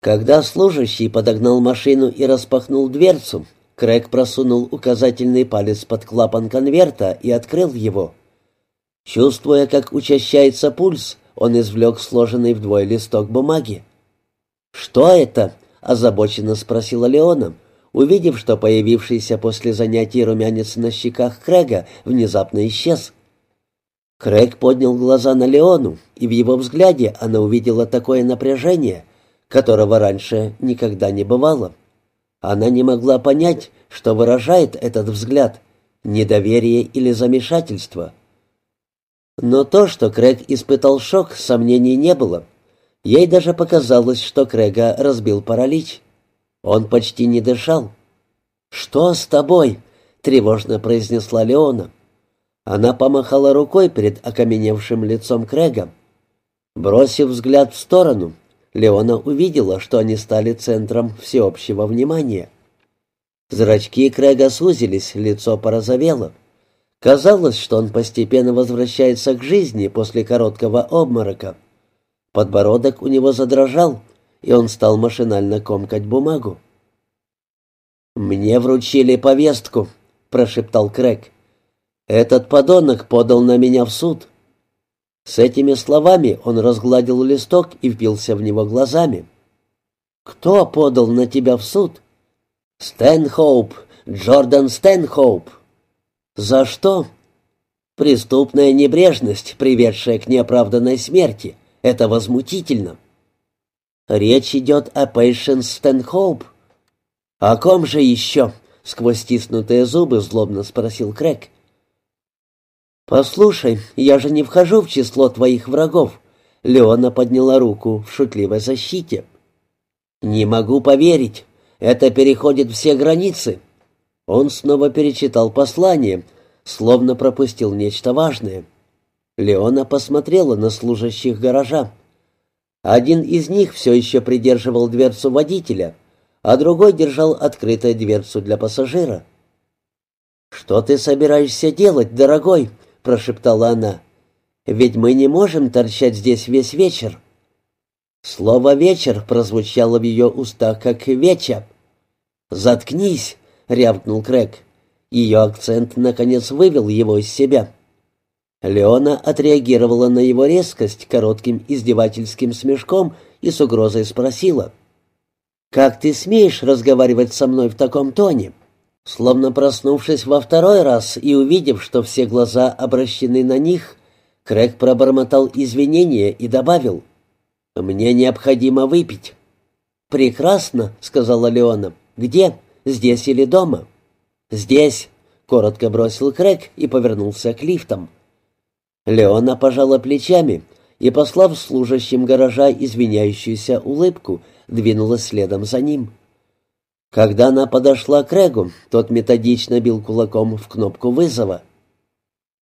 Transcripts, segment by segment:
Когда служащий подогнал машину и распахнул дверцу, Крэг просунул указательный палец под клапан конверта и открыл его. Чувствуя, как учащается пульс, он извлек сложенный вдвое листок бумаги. «Что это?» — озабоченно спросила Леона, увидев, что появившийся после занятий румянец на щеках Крэга внезапно исчез. Крэг поднял глаза на Леону, и в его взгляде она увидела такое напряжение, которого раньше никогда не бывало. Она не могла понять, что выражает этот взгляд — недоверие или замешательство. Но то, что Крэг испытал шок, сомнений не было. Ей даже показалось, что Крэга разбил паралич. Он почти не дышал. «Что с тобой?» — тревожно произнесла Леона. Она помахала рукой перед окаменевшим лицом Крэга. Бросив взгляд в сторону, Леона увидела, что они стали центром всеобщего внимания. Зрачки Крэга сузились, лицо порозовело. Казалось, что он постепенно возвращается к жизни после короткого обморока. Подбородок у него задрожал, и он стал машинально комкать бумагу. «Мне вручили повестку», — прошептал Крэг. «Этот подонок подал на меня в суд». С этими словами он разгладил листок и впился в него глазами. «Кто подал на тебя в суд?» «Стэнхоуп, Джордан Стэнхоуп». «За что?» «Преступная небрежность, приведшая к неоправданной смерти. Это возмутительно». «Речь идет о Пейшенс Стэнхоуп». «О ком же еще?» — сквозь стиснутые зубы злобно спросил Крэг. «Послушай, я же не вхожу в число твоих врагов». Леона подняла руку в шутливой защите. «Не могу поверить. Это переходит все границы. Он снова перечитал послание, словно пропустил нечто важное. Леона посмотрела на служащих гаража. Один из них все еще придерживал дверцу водителя, а другой держал открытой дверцу для пассажира. «Что ты собираешься делать, дорогой?» — прошептала она. «Ведь мы не можем торчать здесь весь вечер». Слово «вечер» прозвучало в ее устах как «веча». «Заткнись!» рявкнул Крэг. Ее акцент, наконец, вывел его из себя. Леона отреагировала на его резкость коротким издевательским смешком и с угрозой спросила. «Как ты смеешь разговаривать со мной в таком тоне?» Словно проснувшись во второй раз и увидев, что все глаза обращены на них, Крэг пробормотал извинения и добавил. «Мне необходимо выпить». «Прекрасно», — сказала Леона. «Где?» Здесь или дома?» «Здесь», — коротко бросил Крэг и повернулся к лифтам. Леона пожала плечами и, послав служащим гаража извиняющуюся улыбку, двинулась следом за ним. Когда она подошла к Регу, тот методично бил кулаком в кнопку вызова.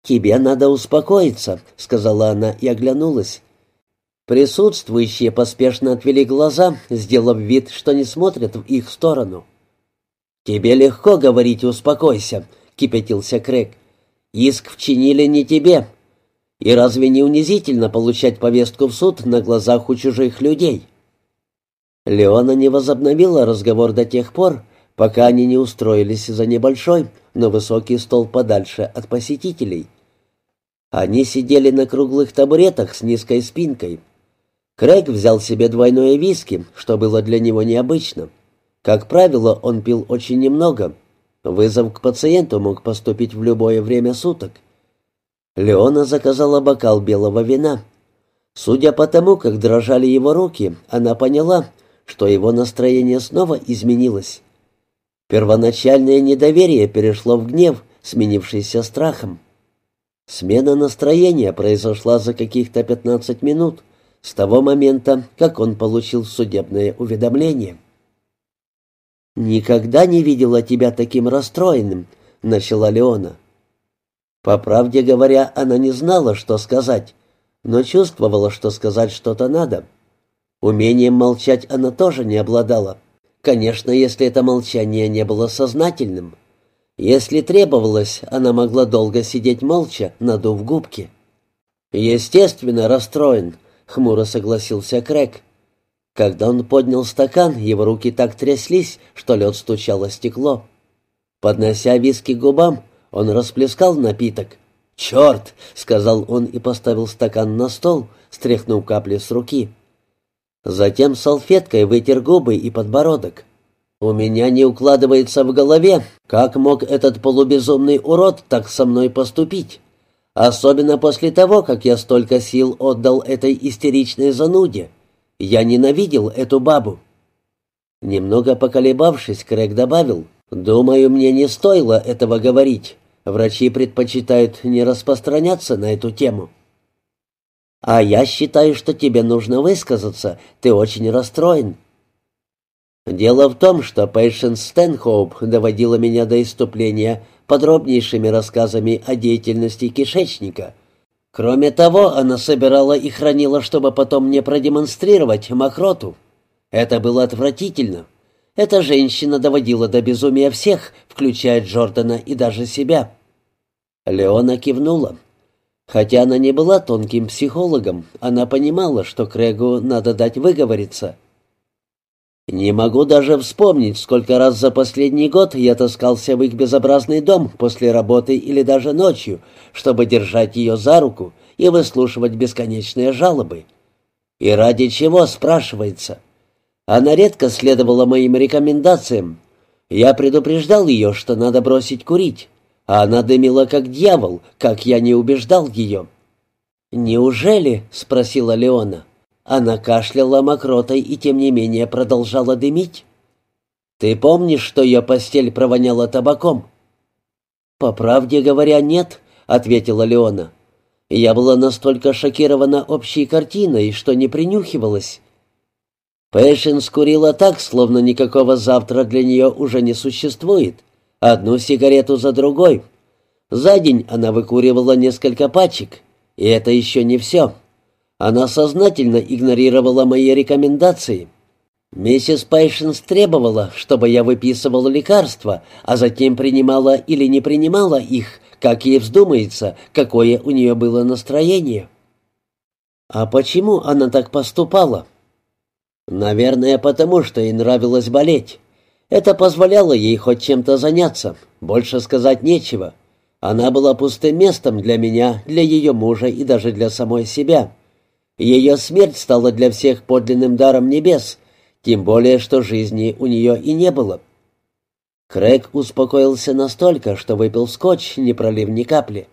«Тебе надо успокоиться», — сказала она и оглянулась. Присутствующие поспешно отвели глаза, сделав вид, что не смотрят в их сторону. «Тебе легко говорить «успокойся», — кипятился Крэг. «Иск вчинили не тебе. И разве не унизительно получать повестку в суд на глазах у чужих людей?» Леона не возобновила разговор до тех пор, пока они не устроились за небольшой, но высокий стол подальше от посетителей. Они сидели на круглых табуретах с низкой спинкой. Крэг взял себе двойное виски, что было для него необычно. Как правило, он пил очень немного. Вызов к пациенту мог поступить в любое время суток. Леона заказала бокал белого вина. Судя по тому, как дрожали его руки, она поняла, что его настроение снова изменилось. Первоначальное недоверие перешло в гнев, сменившийся страхом. Смена настроения произошла за каких-то 15 минут, с того момента, как он получил судебное уведомление. «Никогда не видела тебя таким расстроенным», — начала Леона. По правде говоря, она не знала, что сказать, но чувствовала, что сказать что-то надо. Умением молчать она тоже не обладала. Конечно, если это молчание не было сознательным. Если требовалось, она могла долго сидеть молча, надув губки. «Естественно, расстроен», — хмуро согласился Крэг. Когда он поднял стакан, его руки так тряслись, что лед стучало стекло. Поднося виски к губам, он расплескал напиток. «Черт!» — сказал он и поставил стакан на стол, стряхнув капли с руки. Затем салфеткой вытер губы и подбородок. «У меня не укладывается в голове, как мог этот полубезумный урод так со мной поступить. Особенно после того, как я столько сил отдал этой истеричной зануде. Я ненавидел эту бабу». Немного поколебавшись, Крэг добавил, «Думаю, мне не стоило этого говорить. Врачи предпочитают не распространяться на эту тему». «А я считаю, что тебе нужно высказаться. Ты очень расстроен». «Дело в том, что Пейшенс Стэнхоуп доводила меня до иступления подробнейшими рассказами о деятельности кишечника. Кроме того, она собирала и хранила, чтобы потом мне продемонстрировать мокроту. Это было отвратительно. Эта женщина доводила до безумия всех, включая Джордана и даже себя». Леона кивнула. Хотя она не была тонким психологом, она понимала, что Крэгу надо дать выговориться. «Не могу даже вспомнить, сколько раз за последний год я таскался в их безобразный дом после работы или даже ночью, чтобы держать ее за руку и выслушивать бесконечные жалобы. И ради чего, спрашивается. Она редко следовала моим рекомендациям. Я предупреждал ее, что надо бросить курить. А она дымила как дьявол, как я не убеждал ее. «Неужели?» — спросила Леона. Она кашляла мокротой и тем не менее продолжала дымить. «Ты помнишь, что ее постель провоняла табаком?» «По правде говоря, нет», — ответила Леона. «Я была настолько шокирована общей картиной, что не принюхивалась». Пэшин скурила так, словно никакого завтра для нее уже не существует. Одну сигарету за другой. За день она выкуривала несколько пачек. И это еще не все. Она сознательно игнорировала мои рекомендации. Миссис Пейшенс требовала, чтобы я выписывал лекарства, а затем принимала или не принимала их, как ей вздумается, какое у нее было настроение. А почему она так поступала? Наверное, потому что ей нравилось болеть. Это позволяло ей хоть чем-то заняться, больше сказать нечего. Она была пустым местом для меня, для ее мужа и даже для самой себя. Ее смерть стала для всех подлинным даром небес, тем более, что жизни у нее и не было. Крэг успокоился настолько, что выпил скотч, не пролив ни капли.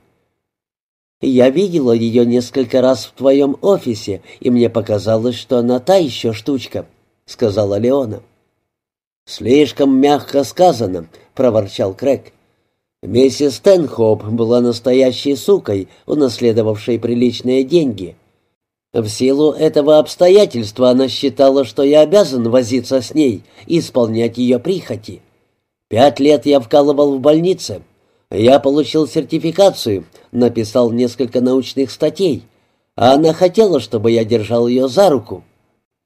«Я видела ее несколько раз в твоем офисе, и мне показалось, что она та еще штучка», — сказала Леона. «Слишком мягко сказано», — проворчал Крэг. «Миссис Тенхоп была настоящей сукой, унаследовавшей приличные деньги. В силу этого обстоятельства она считала, что я обязан возиться с ней и исполнять ее прихоти. Пять лет я вкалывал в больнице. Я получил сертификацию, написал несколько научных статей, а она хотела, чтобы я держал ее за руку».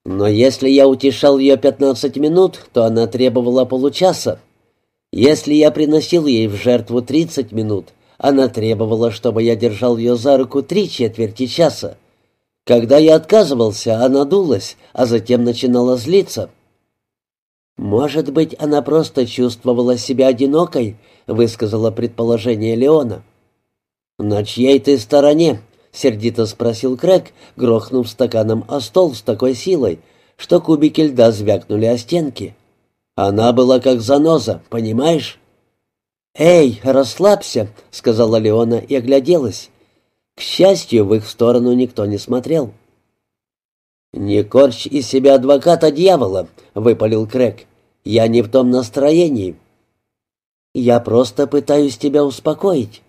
Но если я утешал ее пятнадцать минут, то она требовала получаса. Если я приносил ей в жертву тридцать минут, она требовала, чтобы я держал ее за руку три четверти часа. Когда я отказывался, она дулась, а затем начинала злиться. «Может быть, она просто чувствовала себя одинокой», — высказала предположение Леона. «На чьей ты стороне?» — сердито спросил Крэг, грохнув стаканом о стол с такой силой, что кубики льда звякнули о стенки. «Она была как заноза, понимаешь?» «Эй, расслабься», — сказала Леона и огляделась. К счастью, в их сторону никто не смотрел. «Не корчь из себя адвоката дьявола», — выпалил Крэг. «Я не в том настроении». «Я просто пытаюсь тебя успокоить».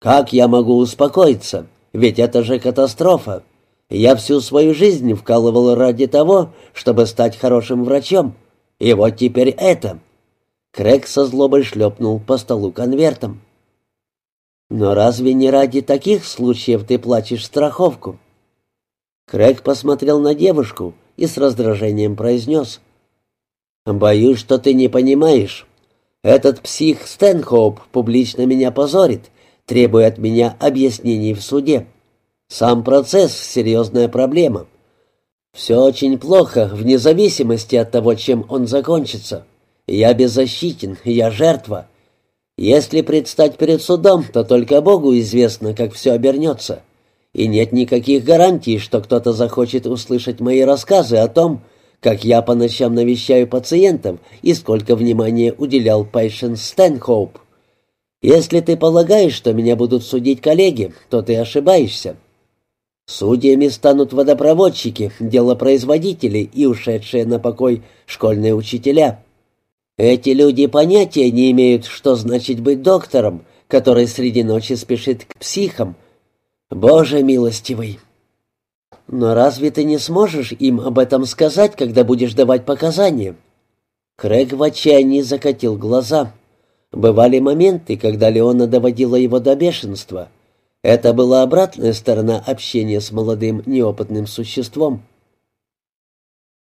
«Как я могу успокоиться? Ведь это же катастрофа. Я всю свою жизнь вкалывал ради того, чтобы стать хорошим врачом. И вот теперь это». Крэг со злобой шлепнул по столу конвертом. «Но разве не ради таких случаев ты платишь страховку?» Крэг посмотрел на девушку и с раздражением произнес. «Боюсь, что ты не понимаешь. Этот псих Стэнхоуп публично меня позорит, требуя от меня объяснений в суде. Сам процесс — серьезная проблема. «Все очень плохо, вне зависимости от того, чем он закончится. Я беззащитен, я жертва. Если предстать перед судом, то только Богу известно, как все обернется. И нет никаких гарантий, что кто-то захочет услышать мои рассказы о том, как я по ночам навещаю пациентов и сколько внимания уделял Пейшен Стэнхоуп. Если ты полагаешь, что меня будут судить коллеги, то ты ошибаешься. Судьями станут водопроводчики, делопроизводители и ушедшие на покой школьные учителя. Эти люди понятия не имеют, что значит быть доктором, который среди ночи спешит к психам. Боже милостивый! Но разве ты не сможешь им об этом сказать, когда будешь давать показания? Крэг в отчаянии закатил глаза. Бывали моменты, когда Леона доводила его до бешенства. Это была обратная сторона общения с молодым неопытным существом.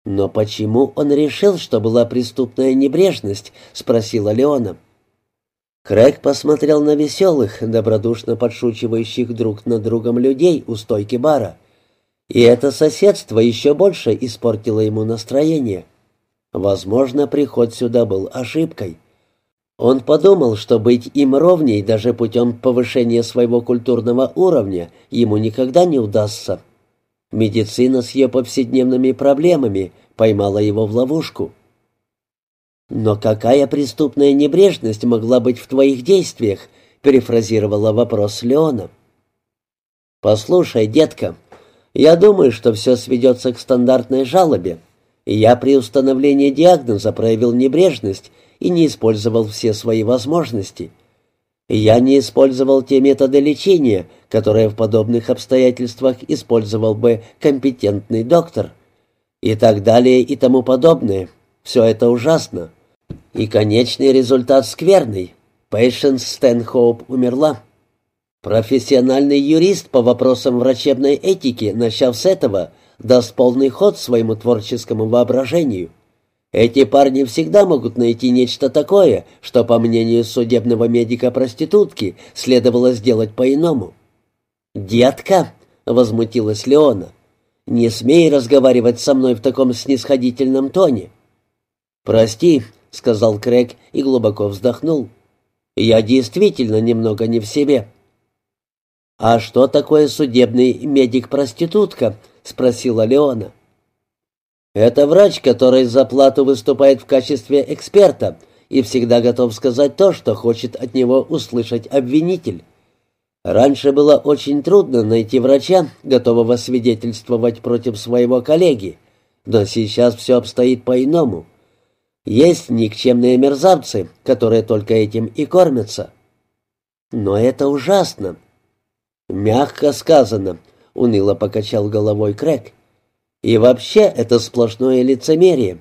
«Но почему он решил, что была преступная небрежность?» — спросила Леона. Крэг посмотрел на веселых, добродушно подшучивающих друг над другом людей у стойки бара. И это соседство еще больше испортило ему настроение. Возможно, приход сюда был ошибкой. Он подумал, что быть им ровней даже путем повышения своего культурного уровня ему никогда не удастся. Медицина с ее повседневными проблемами поймала его в ловушку. «Но какая преступная небрежность могла быть в твоих действиях?» — перефразировала вопрос Леона. «Послушай, детка, я думаю, что все сведется к стандартной жалобе. Я при установлении диагноза проявил небрежность и не использовал все свои возможности. Я не использовал те методы лечения, которые в подобных обстоятельствах использовал бы компетентный доктор. И так далее и тому подобное. Все это ужасно. И конечный результат скверный. Пейшенс Стэнхоуп умерла. Профессиональный юрист по вопросам врачебной этики, начав с этого, даст полный ход своему творческому воображению. Эти парни всегда могут найти нечто такое, что, по мнению судебного медика-проститутки, следовало сделать по-иному. «Детка!» — возмутилась Леона. «Не смей разговаривать со мной в таком снисходительном тоне». «Прости», — сказал Крэг и глубоко вздохнул. «Я действительно немного не в себе». «А что такое судебный медик-проститутка?» — спросила Леона. Это врач, который за плату выступает в качестве эксперта и всегда готов сказать то, что хочет от него услышать обвинитель. Раньше было очень трудно найти врача, готового свидетельствовать против своего коллеги, но сейчас все обстоит по-иному. Есть никчемные мерзавцы, которые только этим и кормятся. Но это ужасно. Мягко сказано, уныло покачал головой Крэг. И вообще это сплошное лицемерие.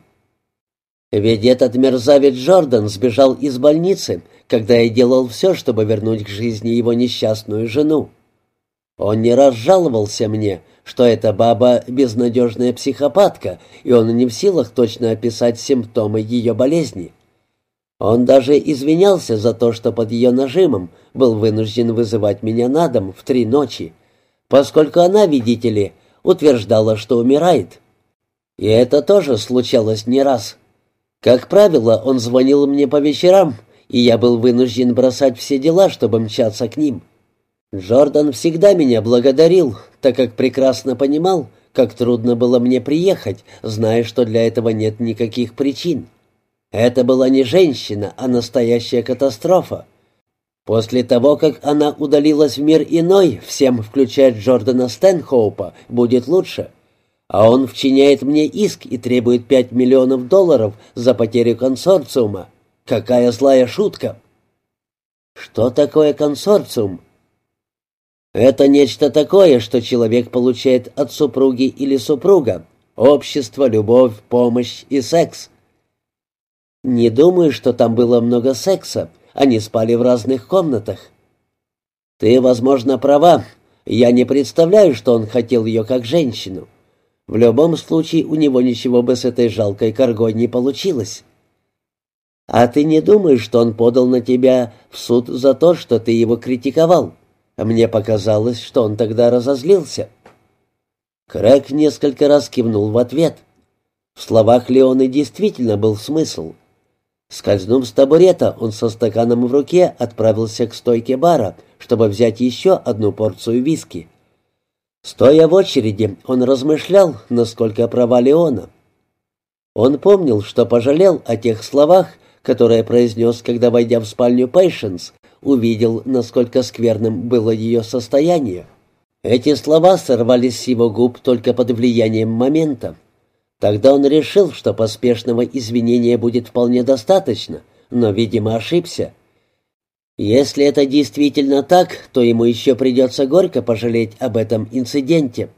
Ведь этот мерзавец Джордан сбежал из больницы, когда я делал все, чтобы вернуть к жизни его несчастную жену. Он не раз жаловался мне, что эта баба безнадежная психопатка, и он не в силах точно описать симптомы ее болезни. Он даже извинялся за то, что под ее нажимом был вынужден вызывать меня на дом в три ночи, поскольку она, видите ли, утверждала, что умирает. И это тоже случалось не раз. Как правило, он звонил мне по вечерам, и я был вынужден бросать все дела, чтобы мчаться к ним. Джордан всегда меня благодарил, так как прекрасно понимал, как трудно было мне приехать, зная, что для этого нет никаких причин. Это была не женщина, а настоящая катастрофа. После того, как она удалилась в мир иной, всем, включая Джордана Стэнхоупа, будет лучше. А он вчиняет мне иск и требует пять миллионов долларов за потерю консорциума. Какая злая шутка! Что такое консорциум? Это нечто такое, что человек получает от супруги или супруга. Общество, любовь, помощь и секс. Не думаю, что там было много секса, они спали в разных комнатах. Ты, возможно, права. Я не представляю, что он хотел ее как женщину. В любом случае, у него ничего бы с этой жалкой коргой не получилось. А ты не думаешь, что он подал на тебя в суд за то, что ты его критиковал? Мне показалось, что он тогда разозлился. Крэг несколько раз кивнул в ответ. В словах Леоны действительно был смысл. Скользнув с табурета, он со стаканом в руке отправился к стойке бара, чтобы взять еще одну порцию виски. Стоя в очереди, он размышлял, насколько права Леона. Он помнил, что пожалел о тех словах, которые произнес, когда, войдя в спальню Пейшенс, увидел, насколько скверным было ее состояние. Эти слова сорвались с его губ только под влиянием момента. Тогда он решил, что поспешного извинения будет вполне достаточно, но, видимо, ошибся. Если это действительно так, то ему еще придется горько пожалеть об этом инциденте.